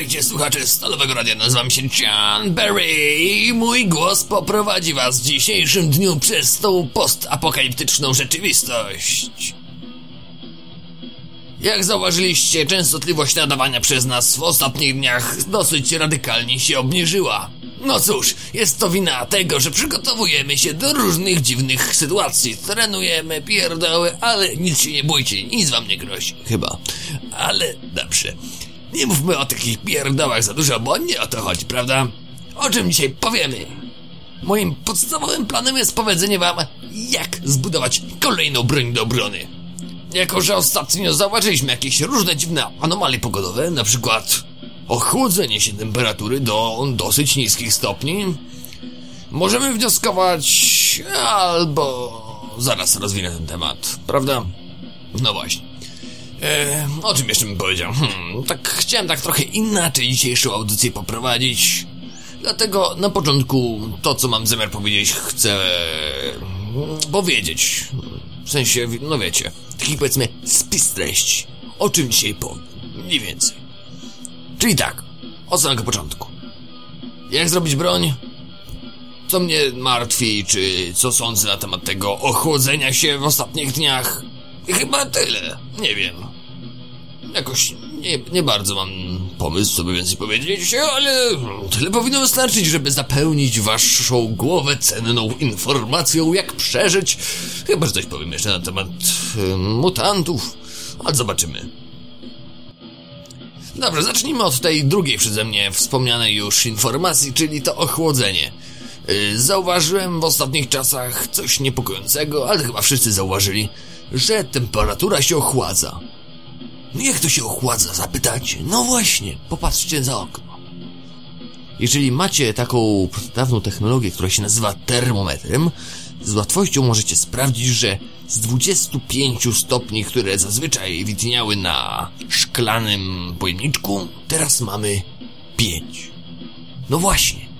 Witajcie słuchacze Stalowego Radia, nazywam się John Berry i mój głos poprowadzi was w dzisiejszym dniu przez tą postapokaliptyczną rzeczywistość. Jak zauważyliście, częstotliwość nadawania przez nas w ostatnich dniach dosyć radykalnie się obniżyła. No cóż, jest to wina tego, że przygotowujemy się do różnych dziwnych sytuacji. Trenujemy, pierdoły, ale nic się nie bójcie, nic wam nie grozi. Chyba. Ale dobrze. Nie mówmy o takich pierdołach za dużo, bo nie o to chodzi, prawda? O czym dzisiaj powiemy? Moim podstawowym planem jest powiedzenie wam, jak zbudować kolejną broń do obrony. Jako, że ostatnio zauważyliśmy jakieś różne dziwne anomalie pogodowe, na przykład ochłodzenie się temperatury do dosyć niskich stopni, możemy wnioskować, albo zaraz rozwinę ten temat, prawda? No właśnie. E, o czym jeszcze bym powiedział? Hmm, tak chciałem tak trochę inaczej dzisiejszą audycję poprowadzić. Dlatego na początku to, co mam zamiar powiedzieć, chcę mm, powiedzieć. W sensie, no wiecie, taki powiedzmy spis treści. O czym dzisiaj powiem. Mniej więcej. Czyli tak, od samego początku. Jak zrobić broń? Co mnie martwi, czy co sądzę na temat tego ochłodzenia się w ostatnich dniach? Chyba tyle. Nie wiem. Jakoś nie, nie bardzo mam pomysł, co by więcej powiedzieć, ale tyle powinno wystarczyć, żeby zapełnić waszą głowę cenną informacją, jak przeżyć. Chyba, że coś powiem jeszcze na temat y, mutantów, ale zobaczymy. Dobrze, zacznijmy od tej drugiej przeze mnie wspomnianej już informacji, czyli to ochłodzenie. Y, Zauważyłem w ostatnich czasach coś niepokojącego, ale chyba wszyscy zauważyli, że temperatura się ochładza. No jak to się ochładza, zapytacie? No właśnie, popatrzcie za okno. Jeżeli macie taką dawną technologię, która się nazywa termometrem, z łatwością możecie sprawdzić, że z 25 stopni, które zazwyczaj widniały na szklanym pojemniczku, teraz mamy 5. No właśnie.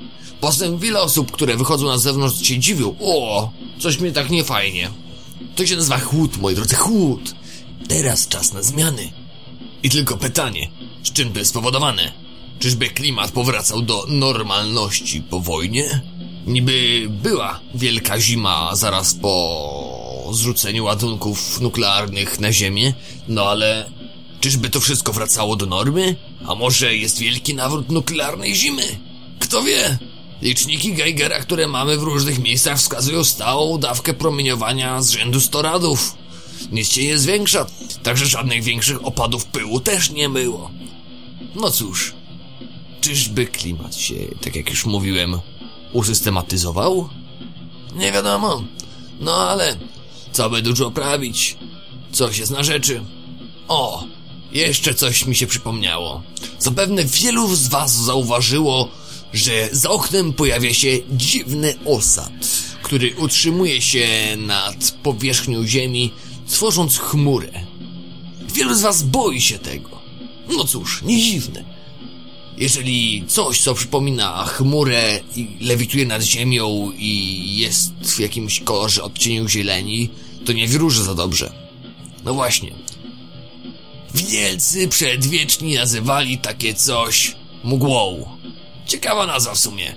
Potem wiele osób, które wychodzą na zewnątrz się dziwią. O, coś mnie tak niefajnie. To się nazywa chłód, moi drodzy, chłód. Teraz czas na zmiany. I tylko pytanie, z czym to jest spowodowane? Czyżby klimat powracał do normalności po wojnie? Niby była wielka zima zaraz po zrzuceniu ładunków nuklearnych na Ziemię, no ale czyżby to wszystko wracało do normy? A może jest wielki nawrót nuklearnej zimy? Kto wie? Liczniki Geigera, które mamy w różnych miejscach wskazują stałą dawkę promieniowania z rzędu 100 radów. Nic się nie zwiększa, także żadnych większych opadów pyłu też nie było. No cóż, czyżby klimat się, tak jak już mówiłem, usystematyzował? Nie wiadomo. No ale, co by dużo prawić? Coś jest na rzeczy. O, jeszcze coś mi się przypomniało. Zapewne wielu z was zauważyło, że za oknem pojawia się dziwny osad, który utrzymuje się nad powierzchnią Ziemi, tworząc chmurę. Wielu z was boi się tego. No cóż, nie dziwne. Jeżeli coś, co przypomina chmurę i lewituje nad ziemią i jest w jakimś kolorze odcieniu zieleni, to nie wróży za dobrze. No właśnie. Wielcy przedwieczni nazywali takie coś mgłą. Ciekawa nazwa w sumie.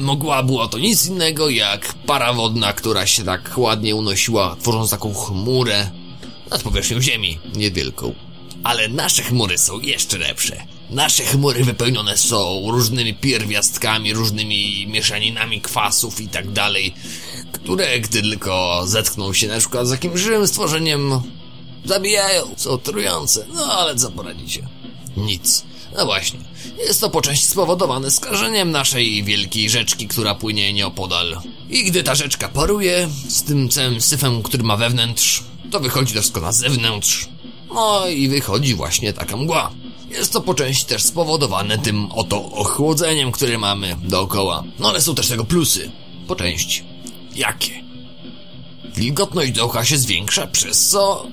Mgła było to nic innego jak para wodna, która się tak ładnie unosiła, tworząc taką chmurę nad powierzchnią Ziemi, niewielką. Ale nasze chmury są jeszcze lepsze. Nasze chmury wypełnione są różnymi pierwiastkami, różnymi mieszaninami kwasów i tak dalej, które gdy tylko zetkną się na przykład z jakimś żywym stworzeniem, zabijają, są trujące. No ale co poradzicie? Nic. No właśnie, jest to po części spowodowane skażeniem naszej wielkiej rzeczki, która płynie nieopodal. I gdy ta rzeczka paruje z tym całym syfem, który ma wewnątrz, to wychodzi wszystko na zewnątrz. No i wychodzi właśnie taka mgła. Jest to po części też spowodowane tym oto ochłodzeniem, które mamy dookoła. No ale są też tego plusy. Po części. Jakie? Wilgotność dookoła się zwiększa, przez co,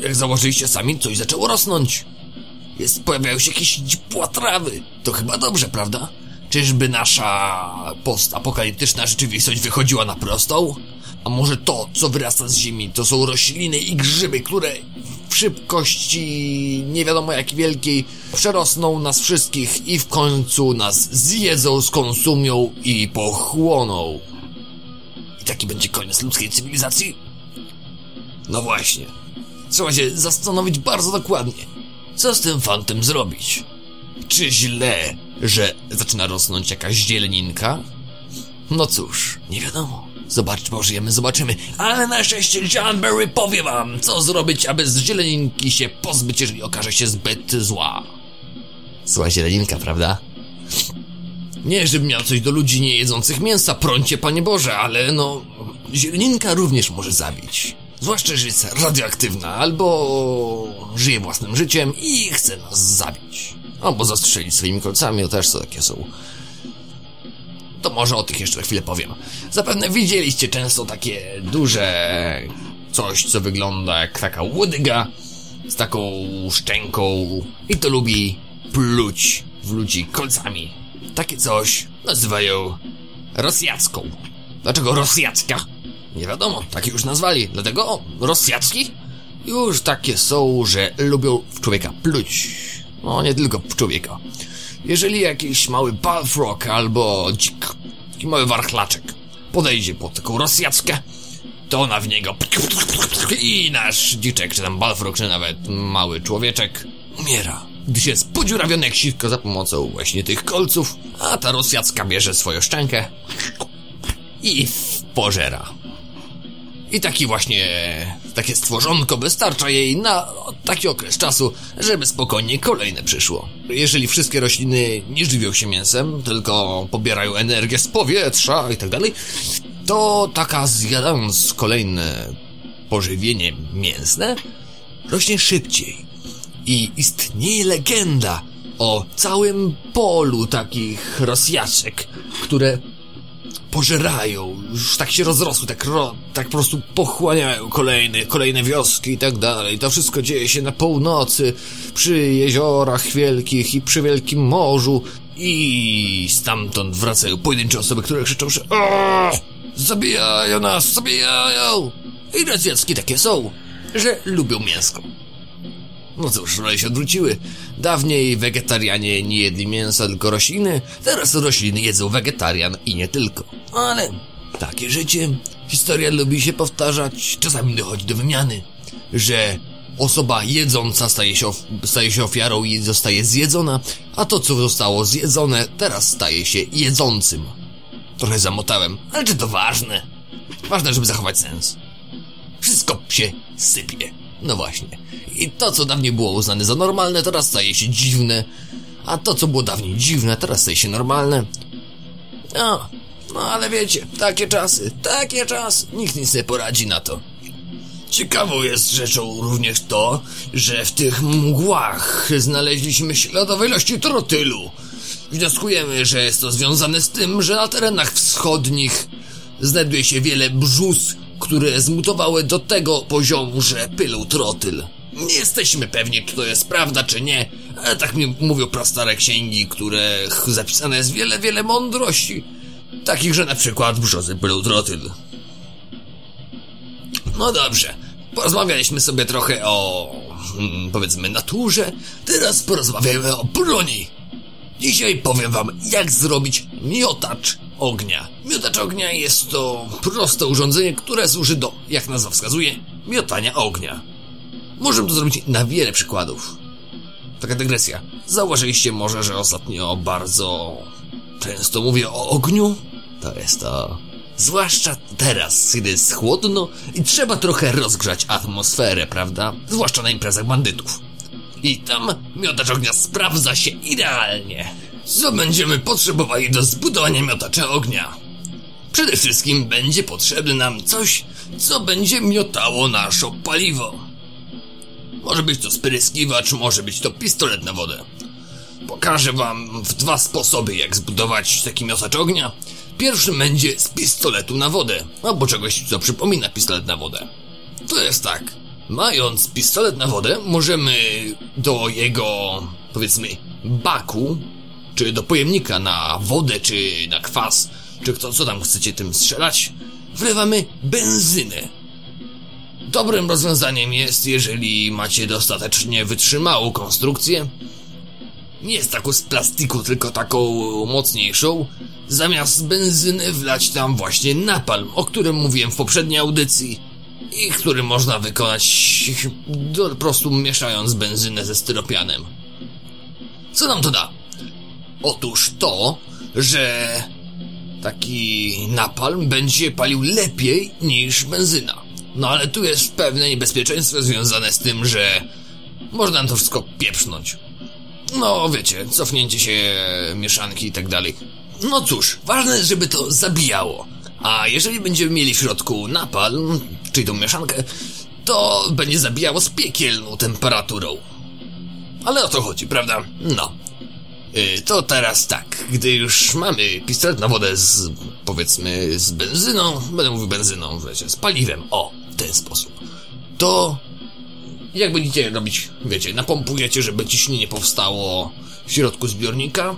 jak założyliście sami, coś zaczęło rosnąć. Jest, pojawiają się jakieś dziupła trawy. To chyba dobrze, prawda? Czyżby nasza postapokaliptyczna rzeczywistość wychodziła na prostą? A może to, co wyrasta z ziemi, to są rośliny i grzyby, które w szybkości nie wiadomo jak wielkiej przerosną nas wszystkich i w końcu nas zjedzą, skonsumią i pochłoną. I taki będzie koniec ludzkiej cywilizacji? No właśnie. Trzeba się zastanowić bardzo dokładnie. Co z tym fantem zrobić? Czy źle, że zaczyna rosnąć jakaś zieleninka? No cóż, nie wiadomo. Zobacz, pożyjemy, zobaczymy. Ale na szczęście John Berry powie wam, co zrobić, aby z zieleninki się pozbyć, jeżeli okaże się zbyt zła. Zła zieleninka, prawda? Nie, żebym miał coś do ludzi nie jedzących mięsa, prącie, Panie Boże, ale no... Zieleninka również może zabić. Zwłaszcza, że jest radioaktywna, albo żyje własnym życiem i chce nas zabić. Albo zastrzelić swoimi kolcami, to też co takie są. To może o tych jeszcze chwilę powiem. Zapewne widzieliście często takie duże coś, co wygląda jak taka łodyga z taką szczęką i to lubi pluć w ludzi kolcami. Takie coś nazywają Rosjacką. Dlaczego Rosjacka? Nie wiadomo, takie już nazwali. Dlatego o, Rosjacki już takie są, że lubią w człowieka pluć. No, nie tylko w człowieka. Jeżeli jakiś mały balfrog albo dzik, taki mały warchlaczek podejdzie pod taką Rosjackę, to ona w niego i nasz dziczek, czy tam balfrog, czy nawet mały człowieczek umiera. Gdy się jest podziurawiony jak za pomocą właśnie tych kolców, a ta Rosjacka bierze swoją szczękę i pożera. I taki właśnie, takie stworzonko wystarcza jej na taki okres czasu, żeby spokojnie kolejne przyszło. Jeżeli wszystkie rośliny nie żywią się mięsem, tylko pobierają energię z powietrza i tak dalej, to taka zjadając kolejne pożywienie mięsne, rośnie szybciej. I istnieje legenda o całym polu takich rosjaczek, które pożerają, już tak się rozrosły, tak, ro, tak po prostu pochłaniają kolejne, kolejne wioski i tak dalej. To wszystko dzieje się na północy, przy jeziorach wielkich i przy wielkim morzu i stamtąd wracają pojedyncze osoby, które krzyczą, że zabijają nas, zabijają! I racjacki takie są, że lubią mięsko. No cóż, role się odwróciły. Dawniej wegetarianie nie jedli mięsa, tylko rośliny, teraz rośliny jedzą wegetarian i nie tylko. Ale takie życie, historia lubi się powtarzać, czasami dochodzi do wymiany, że osoba jedząca staje się, staje się ofiarą i zostaje zjedzona, a to co zostało zjedzone teraz staje się jedzącym. Trochę zamotałem, ale czy to ważne? Ważne, żeby zachować sens. Wszystko się sypie. No właśnie. I to, co dawniej było uznane za normalne, teraz staje się dziwne. A to, co było dawniej dziwne, teraz staje się normalne. No, no ale wiecie, takie czasy, takie czasy. Nikt nic nie poradzi na to. Ciekawą jest rzeczą również to, że w tych mgłach znaleźliśmy śladowe ilości trotylu. Wnioskujemy, że jest to związane z tym, że na terenach wschodnich znajduje się wiele brzus, które zmutowały do tego poziomu, że pylą trotyl. Nie jesteśmy pewni, czy to jest prawda, czy nie, ale tak mi mówią prastare księgi, których zapisane jest wiele, wiele mądrości. Takich, że na przykład brzozy pylą trotyl. No dobrze, porozmawialiśmy sobie trochę o, hmm, powiedzmy, naturze, teraz porozmawiajmy o broni. Dzisiaj powiem wam, jak zrobić miotacz ognia. Miotacz ognia jest to proste urządzenie, które służy do, jak nazwa wskazuje, miotania ognia. Możemy to zrobić na wiele przykładów. Taka dygresja. Zauważyliście może, że ostatnio bardzo często mówię o ogniu? To jest to. Zwłaszcza teraz, kiedy jest chłodno i trzeba trochę rozgrzać atmosferę, prawda? Zwłaszcza na imprezach bandytów. I tam miotacz ognia sprawdza się idealnie. Co będziemy potrzebowali do zbudowania miotacza ognia? Przede wszystkim będzie potrzebne nam coś, co będzie miotało nasze paliwo. Może być to spryskiwacz, może być to pistolet na wodę. Pokażę wam dwa sposoby, jak zbudować taki miotacz ognia. Pierwszy będzie z pistoletu na wodę, albo czegoś, co przypomina pistolet na wodę. To jest tak. Mając pistolet na wodę, możemy do jego, powiedzmy, baku, czy do pojemnika na wodę, czy na kwas, czy kto, co tam chcecie tym strzelać, wlewamy benzynę. Dobrym rozwiązaniem jest, jeżeli macie dostatecznie wytrzymałą konstrukcję, nie jest taką z plastiku, tylko taką mocniejszą, zamiast benzyny wlać tam właśnie napalm, o którym mówiłem w poprzedniej audycji i który można wykonać po prostu mieszając benzynę ze styropianem. Co nam to da? Otóż to, że taki napalm będzie palił lepiej niż benzyna. No ale tu jest pewne niebezpieczeństwo związane z tym, że można to wszystko pieprznąć. No, wiecie, cofnięcie się mieszanki i tak dalej. No cóż, ważne żeby to zabijało. A jeżeli będziemy mieli w środku napalm, czyli tą mieszankę, to będzie zabijało z piekielną temperaturą. Ale o to chodzi, prawda? No. Yy, to teraz tak, gdy już mamy pistolet na wodę z, powiedzmy, z benzyną, będę mówił benzyną, wiecie, z paliwem, o, w ten sposób, to jak będziecie robić, wiecie, napompujecie, żeby ciśnienie powstało w środku zbiornika,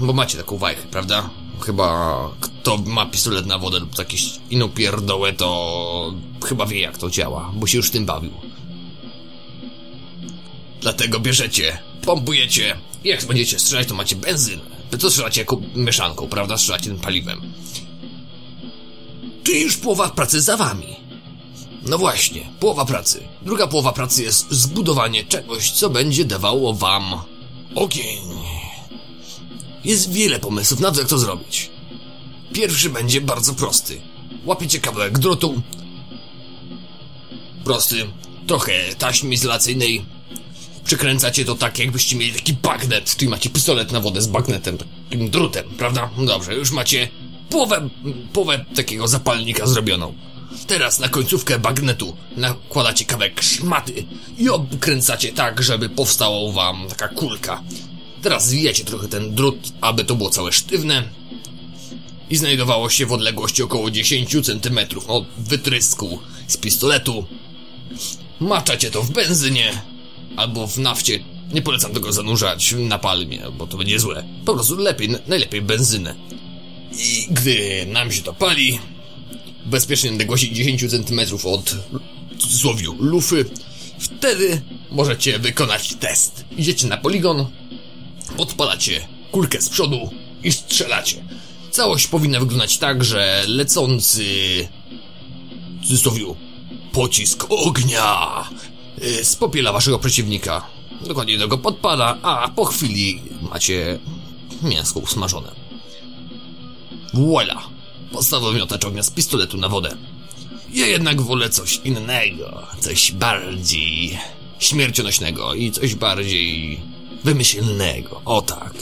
bo macie taką wajchę, prawda? Chyba kto ma pistolet na wodę lub jakieś inną pierdołę, to chyba wie jak to działa, bo się już tym bawił. Dlatego bierzecie, pompujecie i jak będziecie strzelać, to macie benzynę. Wy to strzelacie jako mieszanką, prawda? Strzelacie tym paliwem. Czyli już połowa pracy za wami. No właśnie, połowa pracy. Druga połowa pracy jest zbudowanie czegoś, co będzie dawało wam ogień. Jest wiele pomysłów na to, jak to zrobić. Pierwszy będzie bardzo prosty. Łapiecie kawałek drutu. Prosty. Trochę taśmy izolacyjnej. Przykręcacie to tak, jakbyście mieli taki bagnet, czyli macie pistolet na wodę z bagnetem, takim drutem, prawda? Dobrze, już macie połowę, połowę takiego zapalnika zrobioną. Teraz na końcówkę bagnetu nakładacie kawałek szmaty i obkręcacie tak, żeby powstała wam taka kulka. Teraz zwijacie trochę ten drut, aby to było całe sztywne i znajdowało się w odległości około 10 cm od wytrysku z pistoletu. Maczacie to w benzynie albo w nafcie. Nie polecam tego zanurzać na palmie, bo to będzie złe. Po prostu lepiej, najlepiej benzynę. I gdy nam się to pali, bezpiecznej odległości 10 cm od w cudzysłowie lufy, wtedy możecie wykonać test. Idziecie na poligon, podpalacie kulkę z przodu i strzelacie. Całość powinna wyglądać tak, że lecący w cudzysłowie pocisk ognia y, spopiela waszego przeciwnika. Dokładnie do go podpada, a po chwili macie mięsko usmażone. Voila! Podstawowy miotacz ognia z pistoletu na wodę. Ja jednak wolę coś innego, coś bardziej śmiercionośnego i coś bardziej wymyślnego. O tak.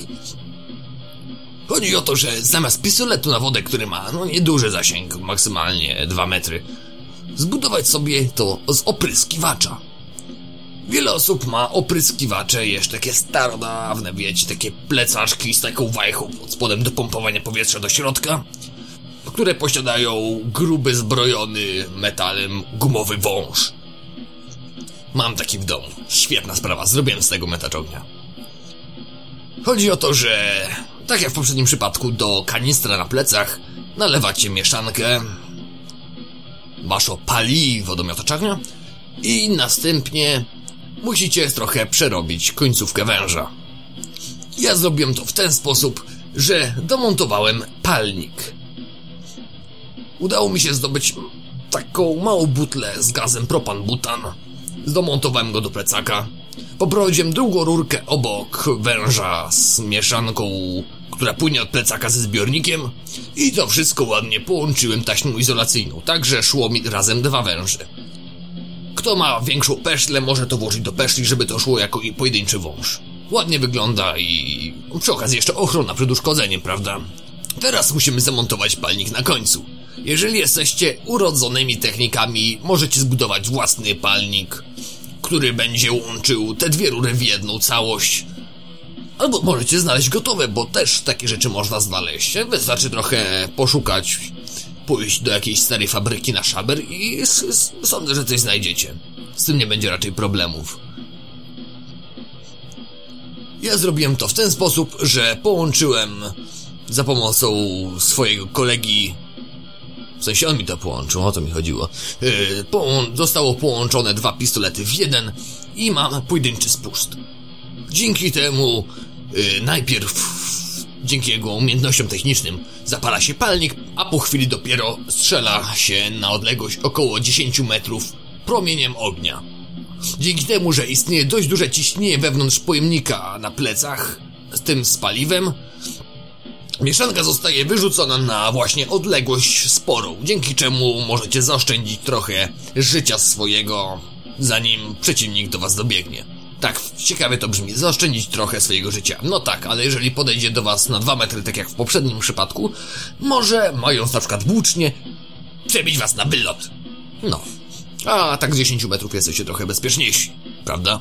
Chodzi o to, że zamiast pistoletu na wodę, który ma no nieduży zasięg, maksymalnie 2 metry, zbudować sobie to z opryskiwacza. Wiele osób ma opryskiwacze, jeszcze takie starodawne, wiecie, takie plecaczki z taką wajchą pod spodem do pompowania powietrza do środka, które posiadają gruby, zbrojony metalem gumowy wąż. Mam taki w domu. Świetna sprawa, zrobiłem z tego metacz ognia. Chodzi o to, że tak jak w poprzednim przypadku do kanistra na plecach nalewacie mieszankę, wasze paliwo do miotacza ognia i następnie musicie trochę przerobić końcówkę węża. Ja zrobiłem to w ten sposób, że domontowałem palnik. Udało mi się zdobyć taką małą butlę z gazem propan-butan. Zdomontowałem go do plecaka. Poprowadziłem drugą rurkę obok węża z mieszanką, która płynie od plecaka ze zbiornikiem i to wszystko ładnie połączyłem taśmą izolacyjną, tak że szło mi razem dwa węże. Kto ma większą peszlę, może to włożyć do peszli, żeby to szło jako pojedynczy wąż. Ładnie wygląda i przy okazji jeszcze ochrona przed uszkodzeniem, prawda? Teraz musimy zamontować palnik na końcu. Jeżeli jesteście urodzonymi technikami, możecie zbudować własny palnik, który będzie łączył te dwie rury w jedną całość. Albo możecie znaleźć gotowe, bo też takie rzeczy można znaleźć. Wystarczy trochę poszukać, pójść do jakiejś starej fabryki na szaber i sądzę, że coś znajdziecie. Z tym nie będzie raczej problemów. Ja zrobiłem to w ten sposób, że połączyłem za pomocą swojego kolegi w sensie on mi to połączył, o to mi chodziło. Yy, połą zostało połączone dwa pistolety w jeden i mam pojedynczy spust. Dzięki temu yy, najpierw dzięki jego umiejętnościom technicznym zapala się palnik, a po chwili dopiero strzela się na odległość około 10 metrów promieniem ognia. Dzięki temu, że istnieje dość duże ciśnienie wewnątrz pojemnika na plecach, z tym z paliwem, mieszanka zostaje wyrzucona na właśnie odległość sporą, dzięki czemu możecie zaoszczędzić trochę życia swojego, zanim przeciwnik do was dobiegnie. Tak, ciekawie to brzmi, zaoszczędzić trochę swojego życia. No tak, ale jeżeli podejdzie do was na dwa metry, tak jak w poprzednim przypadku, może, mając na przykład włócznie, przebić was na wylot. No, a tak z 10 metrów jesteście trochę bezpieczniejsi, prawda?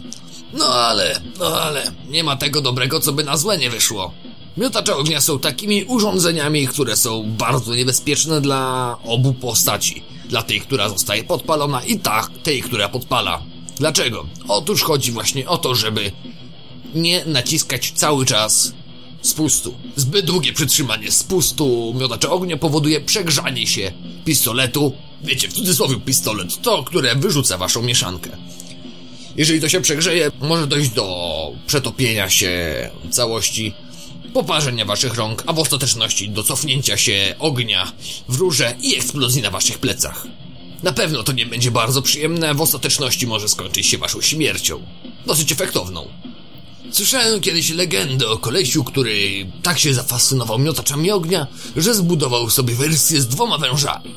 No ale, no ale, nie ma tego dobrego, co by na złe nie wyszło. Miotacze ognia są takimi urządzeniami, które są bardzo niebezpieczne dla obu postaci. Dla tej, która zostaje podpalona i ta, tej, która podpala. Dlaczego? Otóż chodzi właśnie o to, żeby nie naciskać cały czas spustu. Zbyt długie przytrzymanie spustu miotacza ognia powoduje przegrzanie się pistoletu wiecie, w cudzysłowie pistolet, to, które wyrzuca waszą mieszankę. Jeżeli to się przegrzeje, może dojść do przetopienia się całości, poparzenia waszych rąk, a w ostateczności do cofnięcia się ognia w rurze i eksplozji na waszych plecach. Na pewno to nie będzie bardzo przyjemne, w ostateczności może skończyć się waszą śmiercią. Dosyć efektowną. Słyszałem kiedyś legendę o kolesiu, który tak się zafascynował miotaczami ognia, że zbudował sobie wersję z dwoma wężami.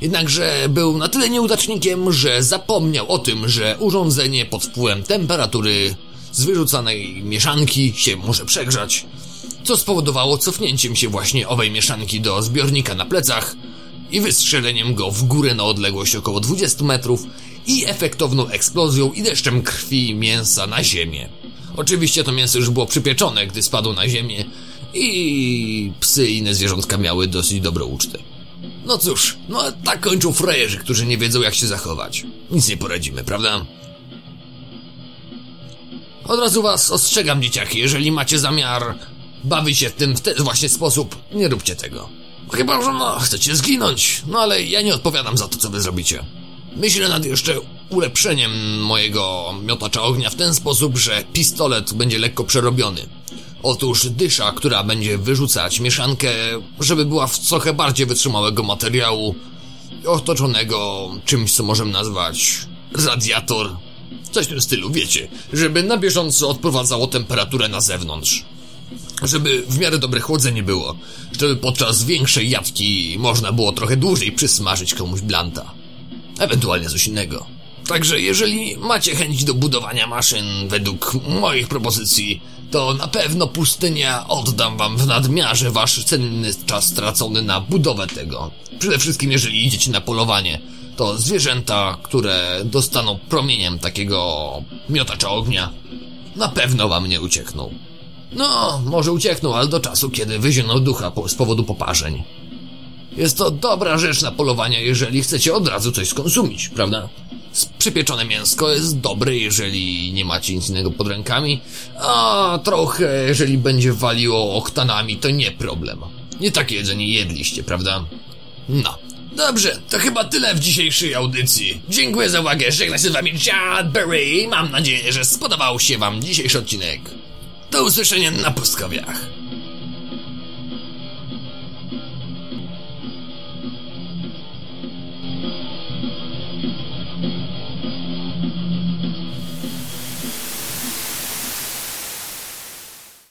Jednakże był na tyle nieudacznikiem, że zapomniał o tym, że urządzenie pod wpływem temperatury z wyrzucanej mieszanki się może przegrzać, co spowodowało cofnięciem się właśnie owej mieszanki do zbiornika na plecach i wystrzeleniem go w górę na odległość około 20 metrów i efektowną eksplozją i deszczem krwi i mięsa na ziemię. Oczywiście to mięso już było przypieczone, gdy spadło na ziemię i psy i inne zwierzątka miały dosyć dobrą ucztę. No cóż, no tak kończą frajerzy, którzy nie wiedzą jak się zachować. Nic nie poradzimy, prawda? Od razu was ostrzegam, dzieciaki, jeżeli macie zamiar bawić się w tym w ten właśnie sposób, nie róbcie tego. Chyba, że no, chcecie zginąć, no ale ja nie odpowiadam za to, co wy zrobicie. Myślę nad jeszcze ulepszeniem mojego miotacza ognia w ten sposób, że pistolet będzie lekko przerobiony. Otóż dysza, która będzie wyrzucać mieszankę, żeby była w trochę bardziej wytrzymałego materiału, otoczonego czymś, co możemy nazwać radiator. Coś w tym stylu, wiecie, żeby na bieżąco odprowadzało temperaturę na zewnątrz. Żeby w miarę dobre chłodzenie było, żeby podczas większej jawki można było trochę dłużej przysmażyć komuś blanta. Ewentualnie coś innego. Także jeżeli macie chęć do budowania maszyn według moich propozycji, to na pewno pustynia oddam wam w nadmiarze wasz cenny czas stracony na budowę tego. Przede wszystkim jeżeli idziecie na polowanie, to zwierzęta, które dostaną promieniem takiego miotacza ognia, na pewno wam nie uciekną. No, może uciekną, ale do czasu, kiedy wyzioną ducha z powodu poparzeń. Jest to dobra rzecz na polowanie, jeżeli chcecie od razu coś skonsumić, prawda? Przypieczone mięsko jest dobre, jeżeli nie macie nic innego pod rękami, a trochę, jeżeli będzie waliło oktanami, to nie problem. Nie takie jedzenie jedliście, prawda? No. Dobrze, to chyba tyle w dzisiejszej audycji. Dziękuję za uwagę, żegna się z wami Chad Berry. Mam nadzieję, że spodobał się wam dzisiejszy odcinek. Do usłyszenia na pustkowiach.